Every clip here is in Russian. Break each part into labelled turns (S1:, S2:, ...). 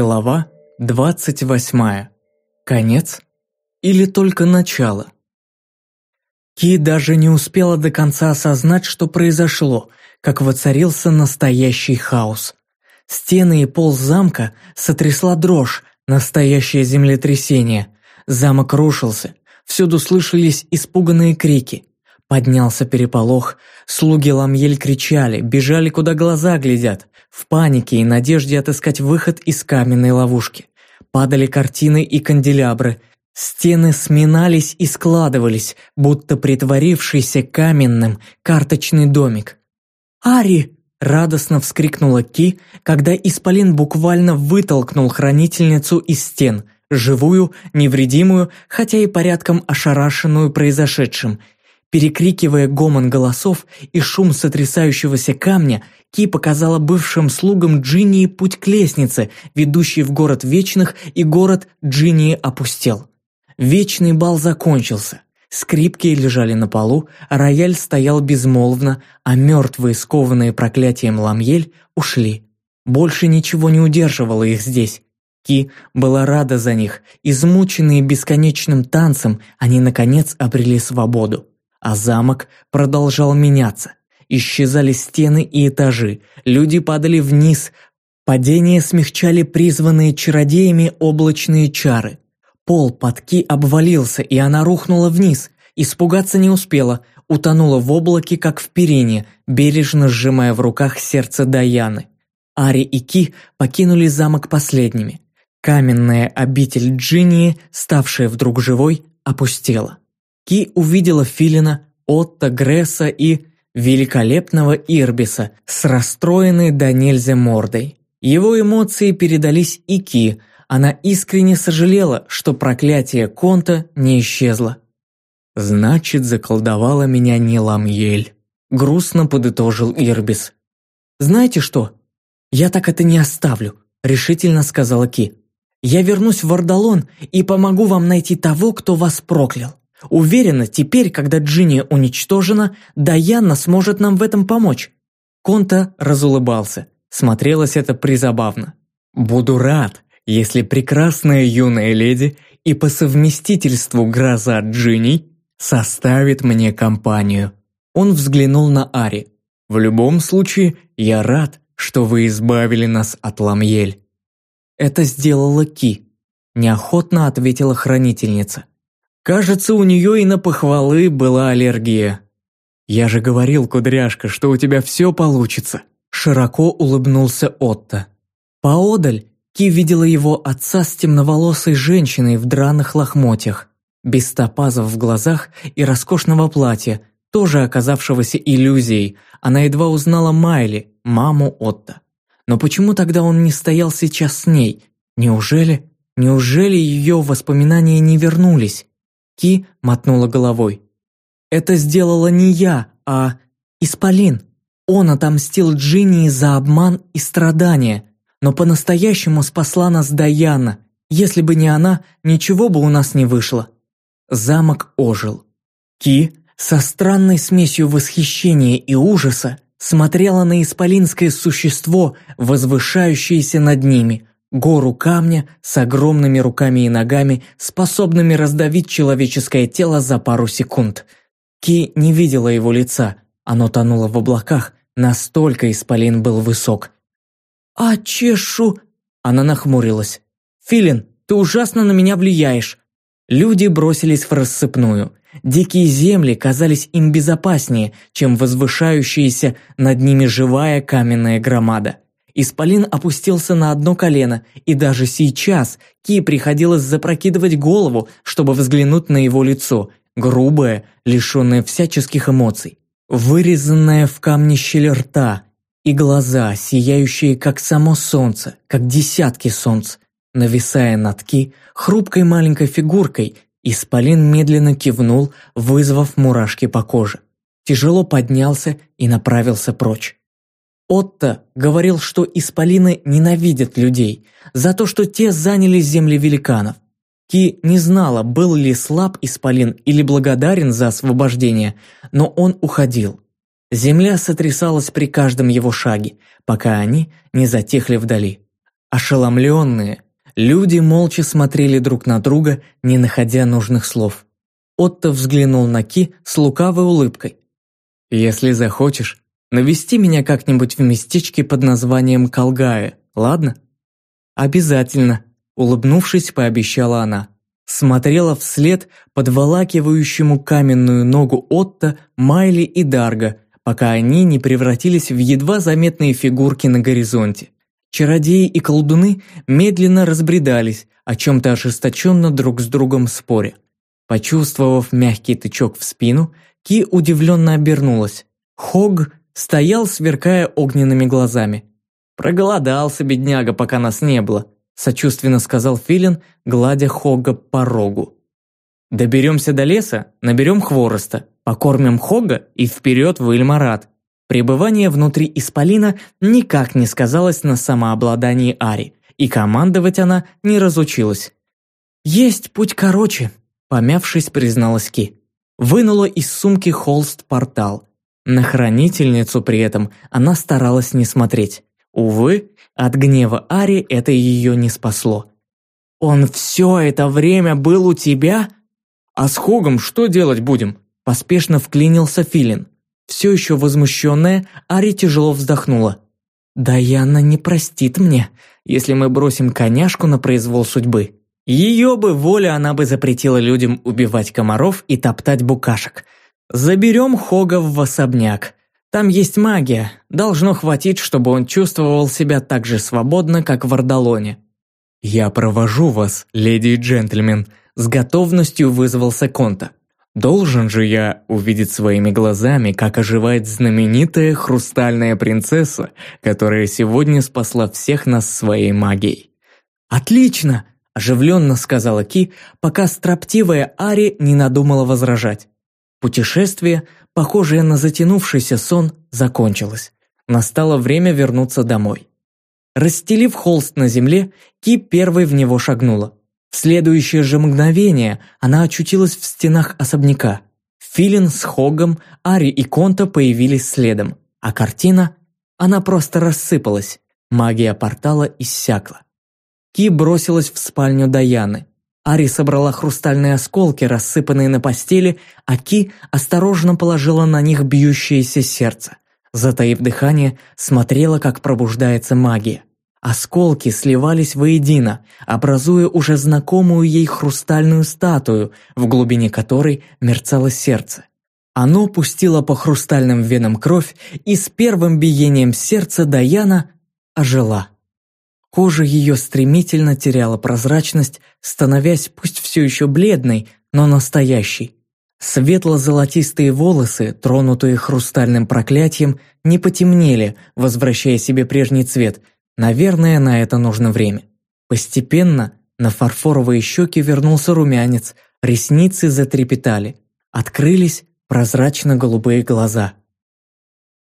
S1: Глава 28. Конец или только начало? Ки даже не успела до конца осознать, что произошло, как воцарился настоящий хаос. Стены и пол замка сотрясла дрожь, настоящее землетрясение. Замок рушился, всюду слышались испуганные крики. Поднялся переполох, слуги Ламьель кричали, бежали, куда глаза глядят, в панике и надежде отыскать выход из каменной ловушки. Падали картины и канделябры, стены сминались и складывались, будто притворившийся каменным карточный домик. «Ари!» – радостно вскрикнула Ки, когда Исполин буквально вытолкнул хранительницу из стен, живую, невредимую, хотя и порядком ошарашенную произошедшим – Перекрикивая гомон голосов и шум сотрясающегося камня, Ки показала бывшим слугам Джинни путь к лестнице, ведущей в город Вечных, и город Джинни опустел. Вечный бал закончился. Скрипки лежали на полу, рояль стоял безмолвно, а мертвые, скованные проклятием ламьель, ушли. Больше ничего не удерживало их здесь. Ки была рада за них. Измученные бесконечным танцем, они, наконец, обрели свободу. А замок продолжал меняться. Исчезали стены и этажи, люди падали вниз, падение смягчали призванные чародеями облачные чары. Пол под Ки обвалился, и она рухнула вниз. Испугаться не успела, утонула в облаке, как в перине, бережно сжимая в руках сердце Даяны. Ари и Ки покинули замок последними. Каменная обитель Джинни, ставшая вдруг живой, опустела. Ки увидела Филина, Отто, Гресса и великолепного Ирбиса с расстроенной до нельзя мордой. Его эмоции передались и Ки, она искренне сожалела, что проклятие Конта не исчезло. «Значит, заколдовала меня не Ламьель», – грустно подытожил Ирбис. «Знаете что? Я так это не оставлю», – решительно сказала Ки. «Я вернусь в Вардалон и помогу вам найти того, кто вас проклял». Уверена, теперь, когда Джинни уничтожена, Даяна сможет нам в этом помочь». Конта разулыбался. Смотрелось это призабавно. «Буду рад, если прекрасная юная леди и по совместительству гроза Джинни составит мне компанию». Он взглянул на Ари. «В любом случае, я рад, что вы избавили нас от Ламьель». «Это сделала Ки», – неохотно ответила хранительница. Кажется, у нее и на похвалы была аллергия. «Я же говорил, кудряшка, что у тебя все получится», – широко улыбнулся Отто. Поодаль Ки видела его отца с темноволосой женщиной в драных лохмотьях, без топазов в глазах и роскошного платья, тоже оказавшегося иллюзией. Она едва узнала Майли, маму Отто. Но почему тогда он не стоял сейчас с ней? Неужели, неужели ее воспоминания не вернулись? Ки мотнула головой. «Это сделала не я, а Исполин. Он отомстил Джинни за обман и страдания, но по-настоящему спасла нас Даяна. Если бы не она, ничего бы у нас не вышло». Замок ожил. Ки со странной смесью восхищения и ужаса смотрела на исполинское существо, возвышающееся над ними, гору камня с огромными руками и ногами, способными раздавить человеческое тело за пару секунд. Ки не видела его лица, оно тонуло в облаках, настолько исполин был высок. «А чешу...» Она нахмурилась. «Филин, ты ужасно на меня влияешь!» Люди бросились в рассыпную. Дикие земли казались им безопаснее, чем возвышающаяся над ними живая каменная громада. Исполин опустился на одно колено, и даже сейчас Ки приходилось запрокидывать голову, чтобы взглянуть на его лицо, грубое, лишенное всяческих эмоций. Вырезанная в камне щель рта и глаза, сияющие как само солнце, как десятки солнц. Нависая над Ки, хрупкой маленькой фигуркой, Исполин медленно кивнул, вызвав мурашки по коже. Тяжело поднялся и направился прочь. Отто говорил, что исполины ненавидят людей за то, что те заняли земли великанов. Ки не знала, был ли слаб исполин или благодарен за освобождение, но он уходил. Земля сотрясалась при каждом его шаге, пока они не затихли вдали. Ошеломленные, люди молча смотрели друг на друга, не находя нужных слов. Отто взглянул на Ки с лукавой улыбкой. «Если захочешь, навести меня как-нибудь в местечке под названием Колгая, ладно?» «Обязательно», – улыбнувшись, пообещала она. Смотрела вслед подволакивающему каменную ногу Отто, Майли и Дарга, пока они не превратились в едва заметные фигурки на горизонте. Чародеи и колдуны медленно разбредались, о чем-то ожесточенно друг с другом споря. Почувствовав мягкий тычок в спину, Ки удивленно обернулась. Хог стоял, сверкая огненными глазами. «Проголодался, бедняга, пока нас не было», сочувственно сказал Филин, гладя Хога по рогу. «Доберемся до леса, наберем хвороста, покормим Хога и вперед в Ильмарат. Пребывание внутри Исполина никак не сказалось на самообладании Ари, и командовать она не разучилась. «Есть путь короче», – помявшись, призналась Ки. Вынула из сумки холст-портал. На хранительницу при этом она старалась не смотреть. Увы, от гнева Ари это ее не спасло. «Он все это время был у тебя?» «А с Хогом что делать будем?» – поспешно вклинился Филин. Все еще возмущенная, Ари тяжело вздохнула. «Даяна не простит мне, если мы бросим коняшку на произвол судьбы. Ее бы воля она бы запретила людям убивать комаров и топтать букашек. Заберем Хога в особняк. Там есть магия, должно хватить, чтобы он чувствовал себя так же свободно, как в Ардалоне». «Я провожу вас, леди и джентльмен», – с готовностью вызвался Конта. Должен же я увидеть своими глазами, как оживает знаменитая хрустальная принцесса, которая сегодня спасла всех нас своей магией. «Отлично!» – оживленно сказала Ки, пока строптивая Ари не надумала возражать. Путешествие, похожее на затянувшийся сон, закончилось. Настало время вернуться домой. Расстелив холст на земле, Ки первой в него шагнула. В следующее же мгновение она очутилась в стенах особняка. Филин с Хогом, Ари и Конта появились следом, а картина, она просто рассыпалась. Магия портала иссякла. Ки бросилась в спальню Даяны. Ари собрала хрустальные осколки, рассыпанные на постели, а Ки осторожно положила на них бьющееся сердце. Затаив дыхание, смотрела, как пробуждается магия. Осколки сливались воедино, образуя уже знакомую ей хрустальную статую, в глубине которой мерцало сердце. Оно пустило по хрустальным венам кровь, и с первым биением сердца Даяна ожила. Кожа ее стремительно теряла прозрачность, становясь пусть все еще бледной, но настоящей. Светло-золотистые волосы, тронутые хрустальным проклятием, не потемнели, возвращая себе прежний цвет – Наверное, на это нужно время. Постепенно на фарфоровые щеки вернулся румянец, ресницы затрепетали. Открылись прозрачно-голубые глаза.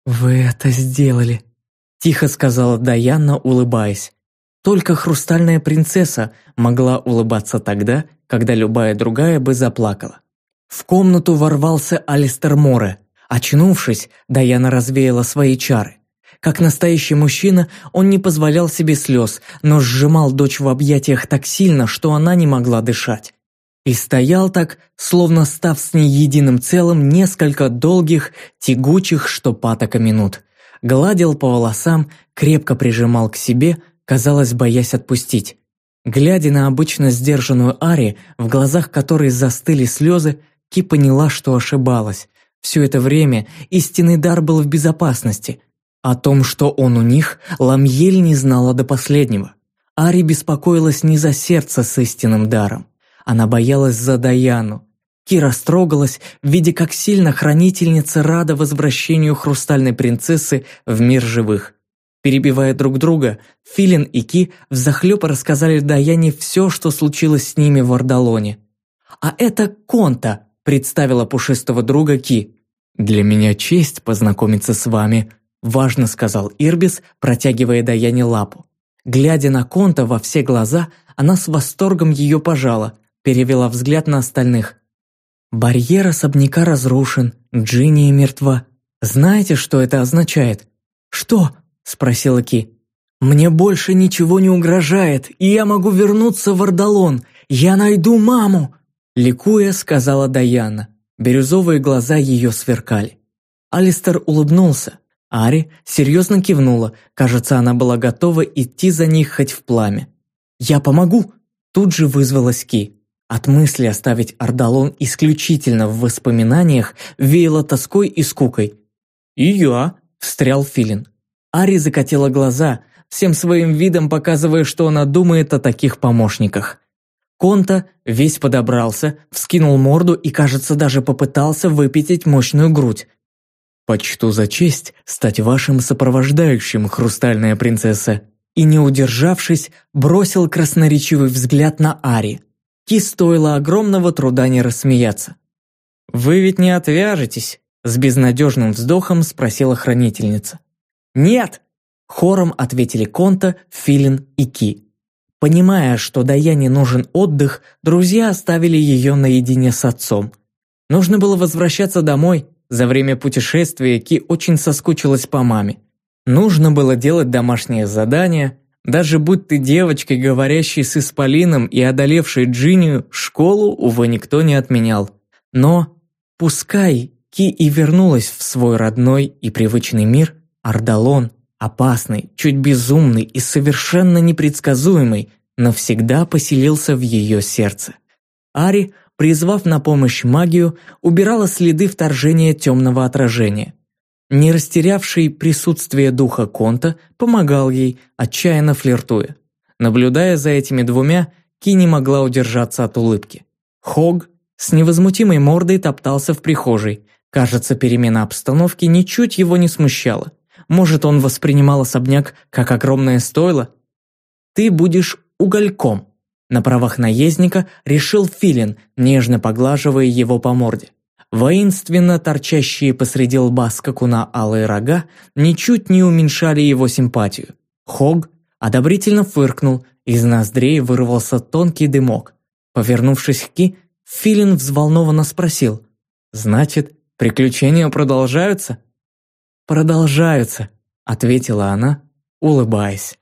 S1: «Вы это сделали», – тихо сказала Даяна, улыбаясь. Только хрустальная принцесса могла улыбаться тогда, когда любая другая бы заплакала. В комнату ворвался Алистер Море. Очнувшись, Даяна развеяла свои чары. Как настоящий мужчина, он не позволял себе слез, но сжимал дочь в объятиях так сильно, что она не могла дышать. И стоял так, словно став с ней единым целым несколько долгих, тягучих что патока минут. Гладил по волосам, крепко прижимал к себе, казалось, боясь отпустить. Глядя на обычно сдержанную Ари, в глазах которой застыли слезы, Ки поняла, что ошибалась. Все это время истинный дар был в безопасности – о том, что он у них, Ламьель не знала до последнего. Ари беспокоилась не за сердце с истинным даром. Она боялась за Даяну. Кира строгалась, видя, как сильно хранительница рада возвращению хрустальной принцессы в мир живых. Перебивая друг друга, Филин и Ки взахлеб рассказали Даяне все, что случилось с ними в Ордалоне. «А это Конта», – представила пушистого друга Ки. «Для меня честь познакомиться с вами», Важно сказал Ирбис, протягивая Даяне лапу. Глядя на Конта во все глаза, она с восторгом ее пожала, перевела взгляд на остальных. «Барьер особняка разрушен, Джинни мертва. Знаете, что это означает?» «Что?» – спросила Ки. «Мне больше ничего не угрожает, и я могу вернуться в Ардалон. Я найду маму!» Ликуя, сказала Даяна. Бирюзовые глаза ее сверкали. Алистер улыбнулся. Ари серьезно кивнула. Кажется, она была готова идти за них хоть в пламя. «Я помогу!» Тут же вызвалась Ки. От мысли оставить Ардалон исключительно в воспоминаниях веяло тоской и скукой. «И я!» – встрял Филин. Ари закатила глаза, всем своим видом показывая, что она думает о таких помощниках. Конта весь подобрался, вскинул морду и, кажется, даже попытался выпятить мощную грудь. «Почту за честь стать вашим сопровождающим, хрустальная принцесса!» И, не удержавшись, бросил красноречивый взгляд на Ари. Ки стоило огромного труда не рассмеяться. «Вы ведь не отвяжетесь?» С безнадежным вздохом спросила хранительница. «Нет!» Хором ответили Конта, Филин и Ки. Понимая, что Даяне нужен отдых, друзья оставили ее наедине с отцом. Нужно было возвращаться домой. За время путешествия Ки очень соскучилась по маме. Нужно было делать домашние задания. Даже будь ты девочкой, говорящей с Исполином и одолевшей Джинию, школу, увы, никто не отменял. Но пускай Ки и вернулась в свой родной и привычный мир, Ардалон, опасный, чуть безумный и совершенно непредсказуемый, навсегда поселился в ее сердце. Ари, призвав на помощь магию, убирала следы вторжения темного отражения. Не растерявший присутствие духа Конта помогал ей, отчаянно флиртуя. Наблюдая за этими двумя, Ки не могла удержаться от улыбки. Хог с невозмутимой мордой топтался в прихожей, Кажется, перемена обстановки ничуть его не смущала. Может, он воспринимал особняк как огромное стойло? «Ты будешь угольком», – на правах наездника решил Филин, нежно поглаживая его по морде. Воинственно торчащие посреди лба скакуна алые рога ничуть не уменьшали его симпатию. Хог одобрительно фыркнул, из ноздрей вырвался тонкий дымок. Повернувшись к Ки, Филин взволнованно спросил. «Значит, Приключения продолжаются?» «Продолжаются», — ответила она, улыбаясь.